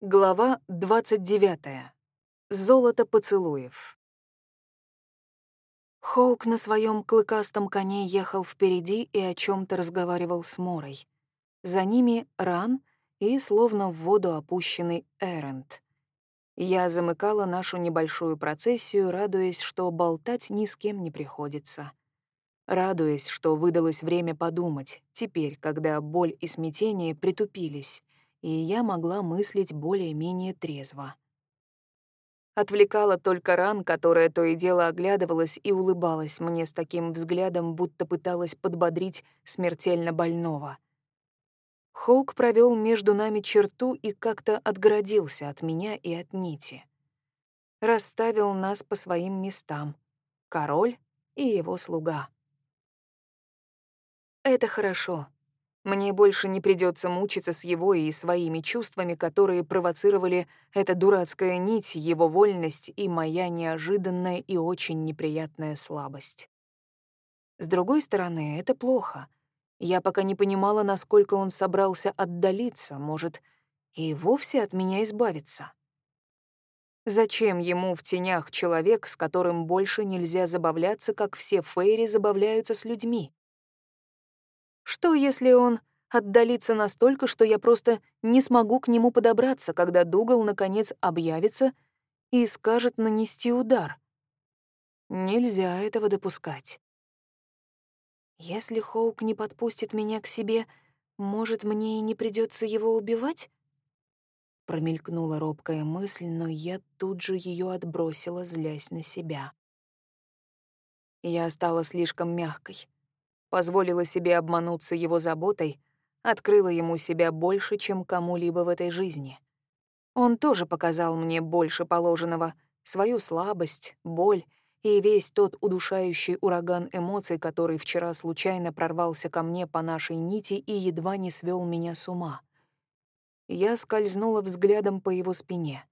Глава 29. Золото поцелуев. Хоук на своем клыкастом коне ехал впереди и о чем то разговаривал с Морой. За ними Ран и, словно в воду опущенный Эрент. Я замыкала нашу небольшую процессию, радуясь, что болтать ни с кем не приходится. Радуясь, что выдалось время подумать, теперь, когда боль и смятение притупились, и я могла мыслить более-менее трезво. Отвлекала только ран, которая то и дело оглядывалась и улыбалась мне с таким взглядом, будто пыталась подбодрить смертельно больного. Хоук провел между нами черту и как-то отгородился от меня и от нити. Расставил нас по своим местам. Король и его слуга. Это хорошо. Мне больше не придется мучиться с его и своими чувствами, которые провоцировали эта дурацкая нить, его вольность и моя неожиданная и очень неприятная слабость. С другой стороны, это плохо. Я пока не понимала, насколько он собрался отдалиться, может, и вовсе от меня избавиться. Зачем ему в тенях человек, с которым больше нельзя забавляться, как все фейри забавляются с людьми? Что, если он отдалится настолько, что я просто не смогу к нему подобраться, когда Дугал, наконец, объявится и скажет нанести удар? Нельзя этого допускать. Если Хоук не подпустит меня к себе, может, мне и не придется его убивать? Промелькнула робкая мысль, но я тут же ее отбросила, злясь на себя. Я стала слишком мягкой позволила себе обмануться его заботой, открыла ему себя больше, чем кому-либо в этой жизни. Он тоже показал мне больше положенного, свою слабость, боль и весь тот удушающий ураган эмоций, который вчера случайно прорвался ко мне по нашей нити и едва не свел меня с ума. Я скользнула взглядом по его спине.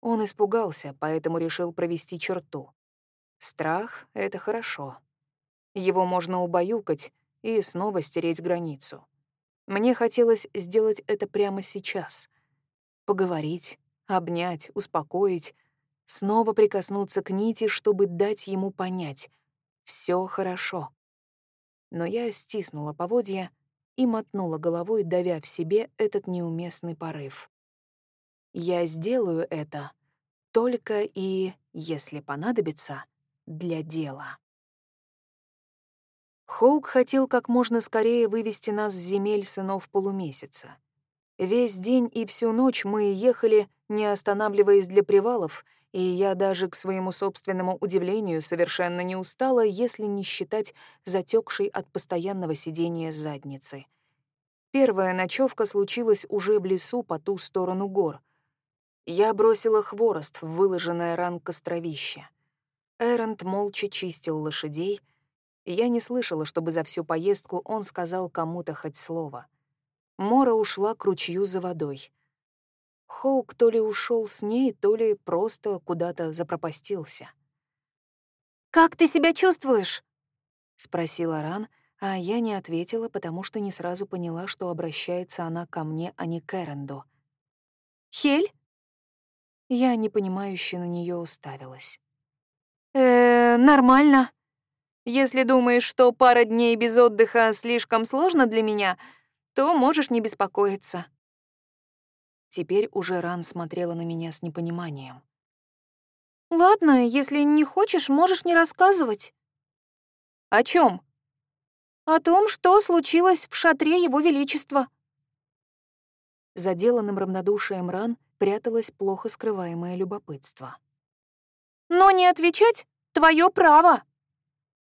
Он испугался, поэтому решил провести черту. Страх — это хорошо. Его можно убаюкать и снова стереть границу. Мне хотелось сделать это прямо сейчас. Поговорить, обнять, успокоить, снова прикоснуться к нити, чтобы дать ему понять — все хорошо. Но я стиснула поводья и мотнула головой, давя в себе этот неуместный порыв. Я сделаю это только и, если понадобится, для дела. Хоук хотел как можно скорее вывести нас с земель сынов полумесяца. Весь день и всю ночь мы ехали, не останавливаясь для привалов, и я даже к своему собственному удивлению совершенно не устала, если не считать затекшей от постоянного сидения задницы. Первая ночевка случилась уже в лесу по ту сторону гор. Я бросила хворост в выложенное ран костровище. Эрент молча чистил лошадей — я не слышала, чтобы за всю поездку он сказал кому-то хоть слово. Мора ушла к ручью за водой. Хоук то ли ушел с ней, то ли просто куда-то запропастился. «Как ты себя чувствуешь?» — спросила Ран, а я не ответила, потому что не сразу поняла, что обращается она ко мне, а не к Эренду. «Хель?» Я непонимающе на нее уставилась. «Э, нормально», если думаешь, что пара дней без отдыха слишком сложно для меня, то можешь не беспокоиться». Теперь уже Ран смотрела на меня с непониманием. «Ладно, если не хочешь, можешь не рассказывать». «О чем? «О том, что случилось в шатре Его Величества». Заделанным равнодушием Ран пряталось плохо скрываемое любопытство. «Но не отвечать — твое право!»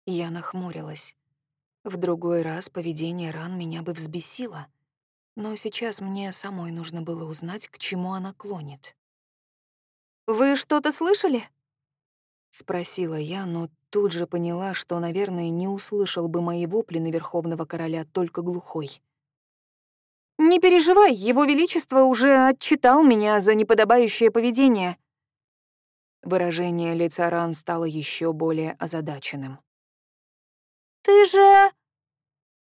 Я нахмурилась. В другой раз поведение Ран меня бы взбесило, но сейчас мне самой нужно было узнать, к чему она клонит. «Вы что-то слышали?» — спросила я, но тут же поняла, что, наверное, не услышал бы мои вопли на Верховного Короля только глухой. «Не переживай, Его Величество уже отчитал меня за неподобающее поведение». Выражение лица Ран стало еще более озадаченным. «Ты же...»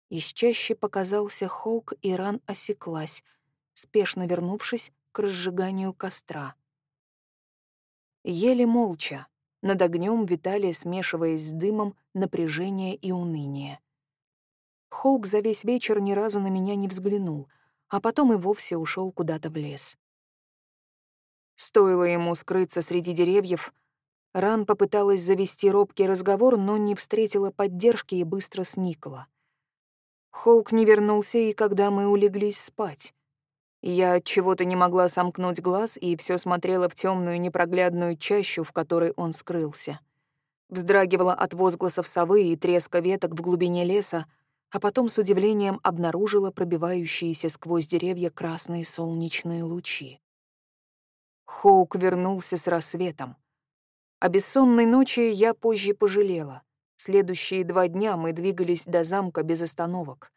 Из чаще показался Хоук, и Ран осеклась, спешно вернувшись к разжиганию костра. Ели молча. Над огнем витали, смешиваясь с дымом, напряжение и уныние. Хоук за весь вечер ни разу на меня не взглянул, а потом и вовсе ушел куда-то в лес. Стоило ему скрыться среди деревьев, Ран попыталась завести робкий разговор, но не встретила поддержки и быстро сникла. Хоук не вернулся, и когда мы улеглись спать. Я от чего-то не могла сомкнуть глаз и все смотрела в темную непроглядную чащу, в которой он скрылся. Вздрагивала от возгласов совы и треска веток в глубине леса, а потом с удивлением обнаружила пробивающиеся сквозь деревья красные солнечные лучи. Хоук вернулся с рассветом. О бессонной ночи я позже пожалела. Следующие два дня мы двигались до замка без остановок.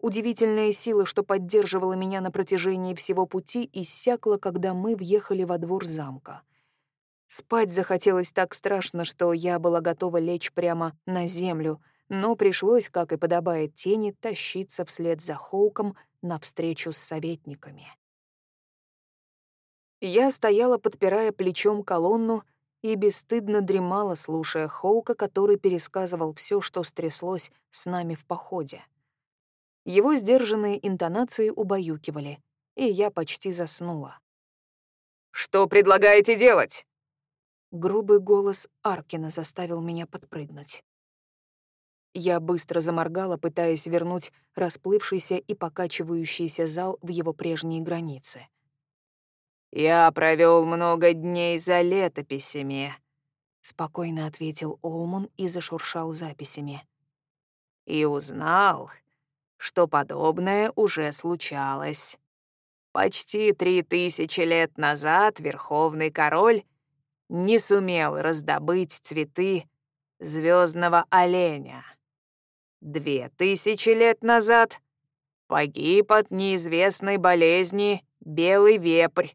Удивительная сила, что поддерживала меня на протяжении всего пути, иссякла, когда мы въехали во двор замка. Спать захотелось так страшно, что я была готова лечь прямо на землю, но пришлось, как и подобает тени, тащиться вслед за Хоуком навстречу с советниками. Я стояла, подпирая плечом колонну, и бесстыдно дремала, слушая Хоука, который пересказывал все, что стряслось с нами в походе. Его сдержанные интонации убаюкивали, и я почти заснула. «Что предлагаете делать?» Грубый голос Аркина заставил меня подпрыгнуть. Я быстро заморгала, пытаясь вернуть расплывшийся и покачивающийся зал в его прежние границы. «Я провел много дней за летописями», — спокойно ответил Олман и зашуршал записями. «И узнал, что подобное уже случалось. Почти три тысячи лет назад Верховный Король не сумел раздобыть цветы звездного оленя. Две тысячи лет назад погиб от неизвестной болезни белый вепрь,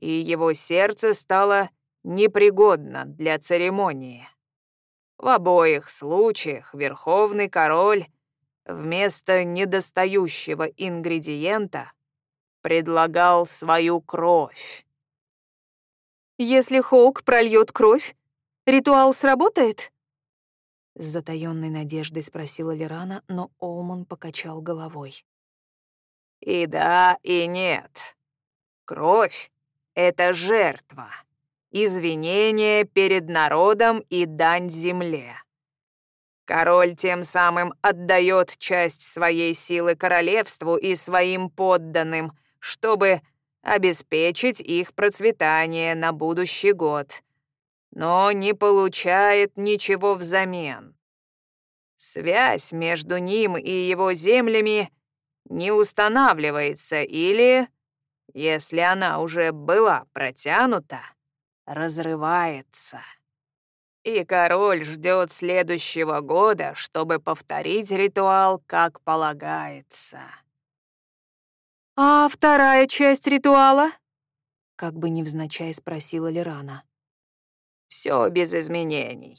и его сердце стало непригодно для церемонии. В обоих случаях Верховный Король вместо недостающего ингредиента предлагал свою кровь. «Если Хоук прольет кровь, ритуал сработает?» С затаённой надеждой спросила Лерана, но Олман покачал головой. «И да, и нет. Кровь — это жертва, извинение перед народом и дань земле. Король тем самым отдает часть своей силы королевству и своим подданным, чтобы обеспечить их процветание на будущий год, но не получает ничего взамен. Связь между ним и его землями не устанавливается или, если она уже была протянута, разрывается и король ждет следующего года, чтобы повторить ритуал, как полагается. «А вторая часть ритуала?» Как бы невзначай спросила Лерана. Все без изменений.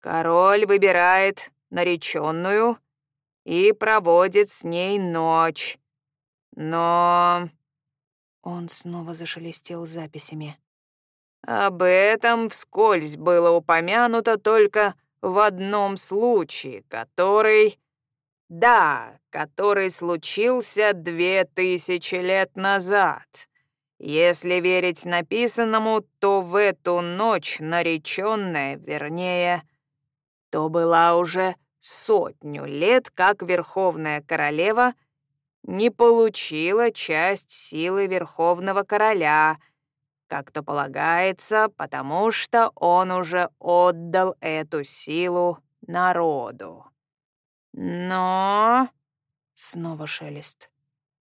Король выбирает нареченную и проводит с ней ночь. Но... Он снова зашелестел записями. Об этом вскользь было упомянуто только в одном случае, который... Да, который случился две тысячи лет назад. Если верить написанному, то в эту ночь нареченная, вернее, то была уже сотню лет, как Верховная Королева не получила часть силы Верховного Короля — как то полагается, потому что он уже отдал эту силу народу. Но... Снова шелест.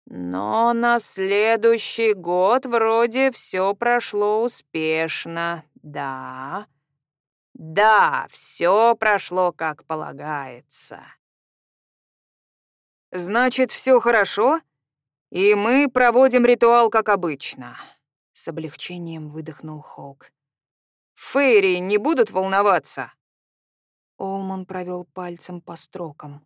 Но на следующий год вроде все прошло успешно, да. Да, все прошло как полагается. Значит, все хорошо, и мы проводим ритуал как обычно. С облегчением выдохнул Хоук. «Фейри не будут волноваться?» Олман провел пальцем по строкам.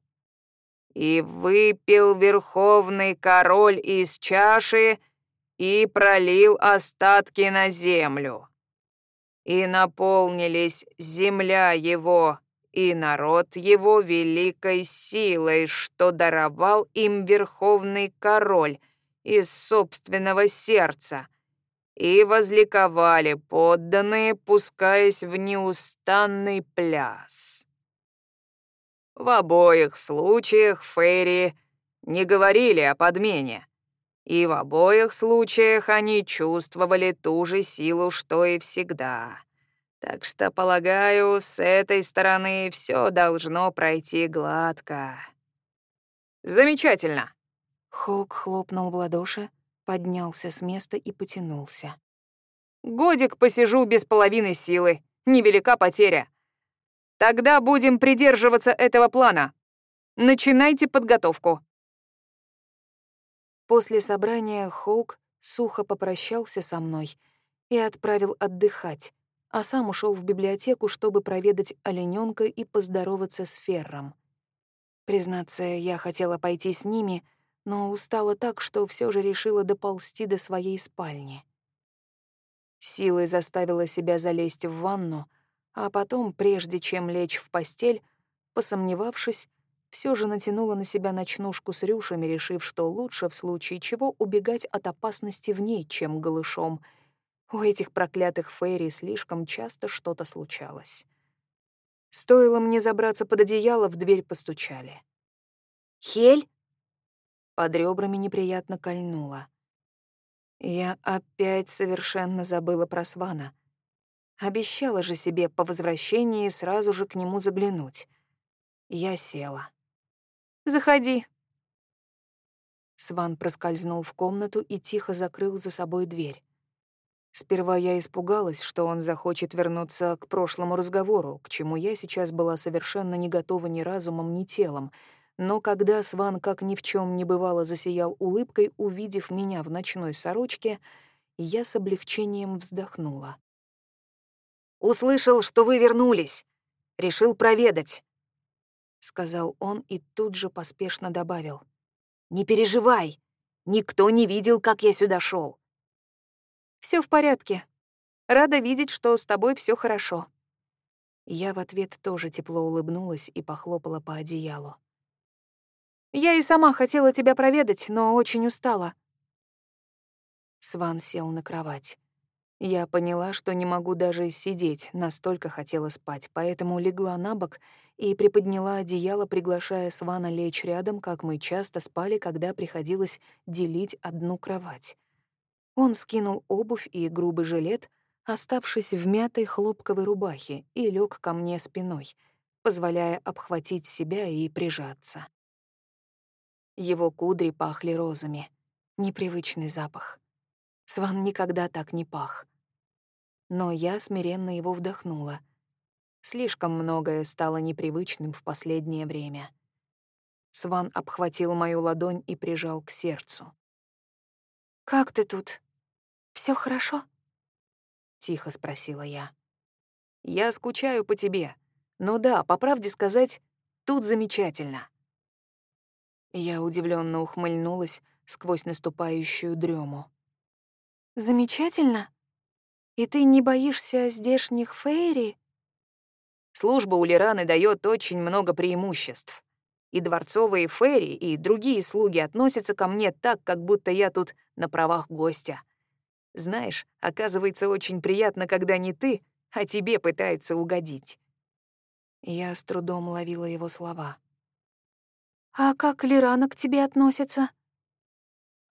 «И выпил верховный король из чаши, и пролил остатки на землю. И наполнились земля его и народ его великой силой, что даровал им верховный король из собственного сердца, и возликовали подданные, пускаясь в неустанный пляс. В обоих случаях Фейри не говорили о подмене, и в обоих случаях они чувствовали ту же силу, что и всегда. Так что, полагаю, с этой стороны все должно пройти гладко. Замечательно. Хоук хлопнул в ладоши, поднялся с места и потянулся. Годик посижу без половины силы. Невелика потеря. Тогда будем придерживаться этого плана. Начинайте подготовку. После собрания Хоук сухо попрощался со мной и отправил отдыхать, а сам ушел в библиотеку, чтобы проведать олененка и поздороваться с Ферром. Признаться, я хотела пойти с ними, но устала так, что все же решила доползти до своей спальни. Силой заставила себя залезть в ванну, а потом, прежде чем лечь в постель, посомневавшись, все же натянула на себя ночнушку с рюшами, решив, что лучше в случае чего убегать от опасности в ней, чем голышом — у этих проклятых фейри слишком часто что-то случалось. Стоило мне забраться под одеяло, в дверь постучали. «Хель?» Под ребрами неприятно кольнуло. Я опять совершенно забыла про Свана. Обещала же себе по возвращении сразу же к нему заглянуть. Я села. «Заходи». Сван проскользнул в комнату и тихо закрыл за собой дверь. Сперва я испугалась, что он захочет вернуться к прошлому разговору, к чему я сейчас была совершенно не готова ни разумом, ни телом. Но когда Сван, как ни в чем не бывало, засиял улыбкой, увидев меня в ночной сорочке, я с облегчением вздохнула. «Услышал, что вы вернулись. Решил проведать», — сказал он и тут же поспешно добавил. «Не переживай, никто не видел, как я сюда шел. Все в порядке. Рада видеть, что с тобой все хорошо». Я в ответ тоже тепло улыбнулась и похлопала по одеялу. «Я и сама хотела тебя проведать, но очень устала». Сван сел на кровать. Я поняла, что не могу даже сидеть, настолько хотела спать, поэтому легла на бок и приподняла одеяло, приглашая Свана лечь рядом, как мы часто спали, когда приходилось делить одну кровать. Он скинул обувь и грубый жилет, оставшись в мятой хлопковой рубахе, и лег ко мне спиной, позволяя обхватить себя и прижаться. Его кудри пахли розами. Непривычный запах. Сван никогда так не пах. Но я смиренно его вдохнула. Слишком многое стало непривычным в последнее время. Сван обхватил мою ладонь и прижал к сердцу. «Как ты тут? Все хорошо?» — тихо спросила я. «Я скучаю по тебе. Но да, по правде сказать, тут замечательно». Я удивленно ухмыльнулась сквозь наступающую дрему. «Замечательно? И ты не боишься здешних фейри?» Служба у Лираны дает очень много преимуществ и дворцовые ферри, и другие слуги относятся ко мне так, как будто я тут на правах гостя. Знаешь, оказывается, очень приятно, когда не ты, а тебе пытаются угодить. Я с трудом ловила его слова. «А как Лирана к тебе относится?»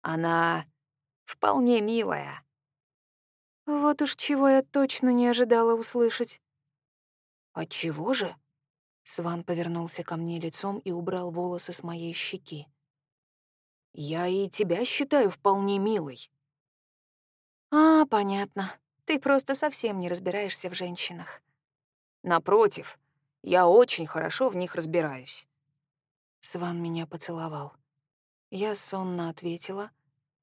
«Она вполне милая». Вот уж чего я точно не ожидала услышать. «Отчего же?» Сван повернулся ко мне лицом и убрал волосы с моей щеки. «Я и тебя считаю вполне милой». «А, понятно. Ты просто совсем не разбираешься в женщинах». «Напротив, я очень хорошо в них разбираюсь». Сван меня поцеловал. Я сонно ответила,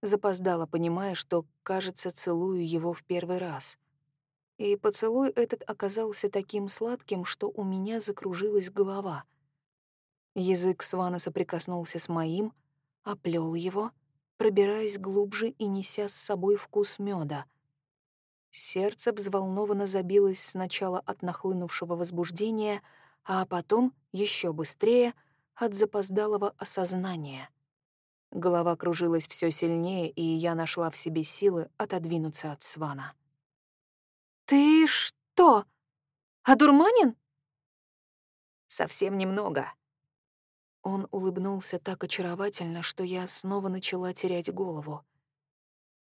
запоздала, понимая, что, кажется, целую его в первый раз и поцелуй этот оказался таким сладким, что у меня закружилась голова. Язык Свана соприкоснулся с моим, оплел его, пробираясь глубже и неся с собой вкус меда. Сердце взволнованно забилось сначала от нахлынувшего возбуждения, а потом еще быстрее от запоздалого осознания. Голова кружилась все сильнее, и я нашла в себе силы отодвинуться от Свана. «Ты что, одурманен?» «Совсем немного». Он улыбнулся так очаровательно, что я снова начала терять голову.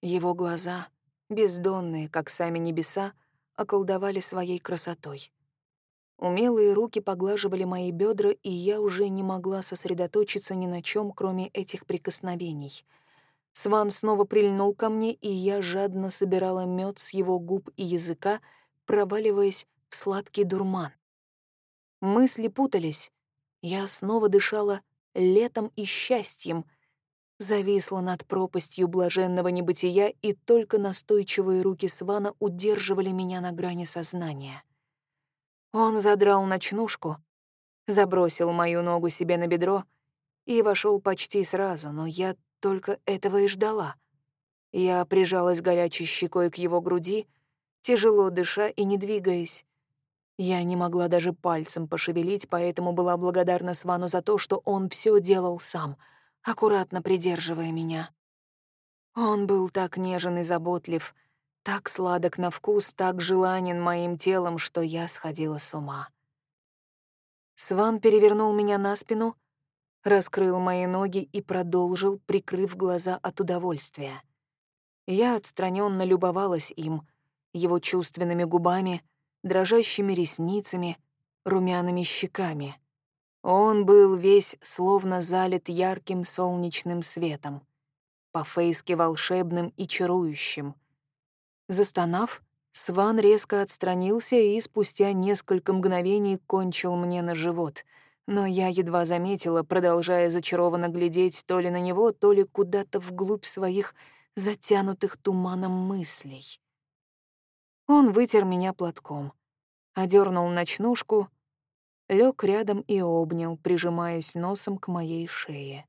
Его глаза, бездонные, как сами небеса, околдовали своей красотой. Умелые руки поглаживали мои бедра, и я уже не могла сосредоточиться ни на чем, кроме этих прикосновений. Сван снова прильнул ко мне, и я жадно собирала мед с его губ и языка, проваливаясь в сладкий дурман. Мысли путались. Я снова дышала летом и счастьем, зависла над пропастью блаженного небытия, и только настойчивые руки Свана удерживали меня на грани сознания. Он задрал ночнушку, забросил мою ногу себе на бедро и вошел почти сразу, но я только этого и ждала. Я прижалась горячей щекой к его груди, тяжело дыша и не двигаясь. Я не могла даже пальцем пошевелить, поэтому была благодарна Свану за то, что он все делал сам, аккуратно придерживая меня. Он был так нежен и заботлив — так сладок на вкус, так желанен моим телом, что я сходила с ума. Сван перевернул меня на спину, раскрыл мои ноги и продолжил, прикрыв глаза от удовольствия. Я отстраненно любовалась им, его чувственными губами, дрожащими ресницами, румяными щеками. Он был весь словно залит ярким солнечным светом, по-фейски волшебным и чарующим — Застонав, Сван резко отстранился и спустя несколько мгновений кончил мне на живот. Но я едва заметила, продолжая зачарованно глядеть то ли на него, то ли куда-то вглубь своих затянутых туманом мыслей. Он вытер меня платком, одернул ночнушку, лег рядом и обнял, прижимаясь носом к моей шее.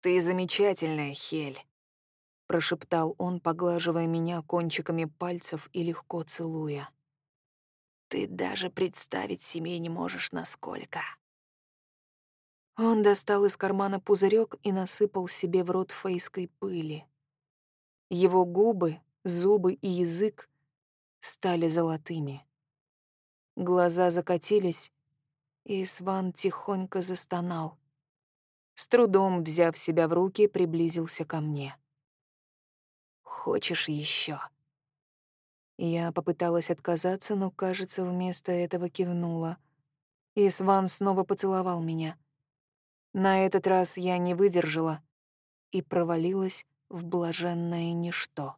«Ты замечательная, Хель», — прошептал он, поглаживая меня кончиками пальцев и легко целуя. «Ты даже представить себе не можешь, насколько». Он достал из кармана пузырек и насыпал себе в рот фейской пыли. Его губы, зубы и язык стали золотыми. Глаза закатились, и Сван тихонько застонал. С трудом, взяв себя в руки, приблизился ко мне. Хочешь еще? Я попыталась отказаться, но, кажется, вместо этого кивнула. И Сван снова поцеловал меня. На этот раз я не выдержала и провалилась в блаженное ничто.